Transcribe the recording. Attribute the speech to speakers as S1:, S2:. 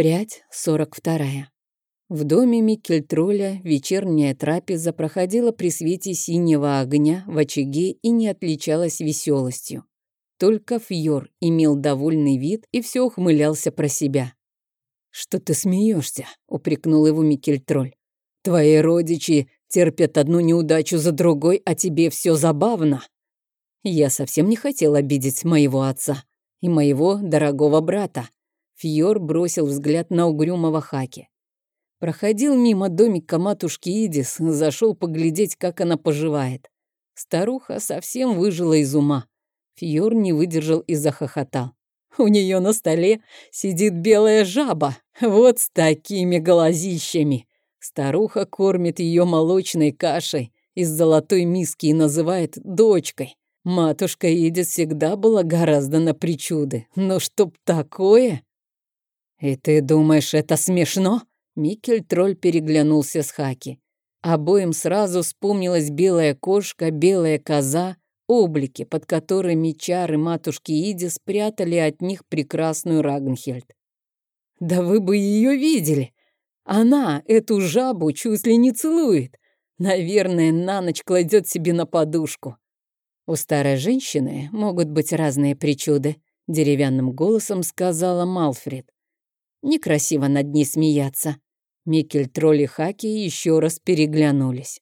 S1: Прядь сорок вторая. В доме Микельтроля вечерняя трапеза проходила при свете синего огня в очаге и не отличалась веселостью. Только Фьор имел довольный вид и все ухмылялся про себя. «Что ты смеешься? упрекнул его Микельтроль. «Твои родичи терпят одну неудачу за другой, а тебе все забавно». Я совсем не хотел обидеть моего отца и моего дорогого брата. Фьор бросил взгляд на угрюмого Хаки. Проходил мимо домика матушки Идис, зашел поглядеть, как она поживает. Старуха совсем выжила из ума. Фьор не выдержал и захохотал. У нее на столе сидит белая жаба, вот с такими глазищами. Старуха кормит ее молочной кашей из золотой миски и называет дочкой. Матушка Идис всегда была гораздо на причуды, но чтоб такое... «И ты думаешь, это смешно?» Микель Тролль переглянулся с Хаки. Обоим сразу вспомнилась белая кошка, белая коза, облики, под которыми чары матушки Иди спрятали от них прекрасную Рагнхельд. «Да вы бы ее видели! Она эту жабу чуть ли не целует. Наверное, на ночь кладет себе на подушку. У старой женщины могут быть разные причуды», — деревянным голосом сказала Малфред. «Некрасиво над ней смеяться». Микель, тролль и Хаки еще раз переглянулись.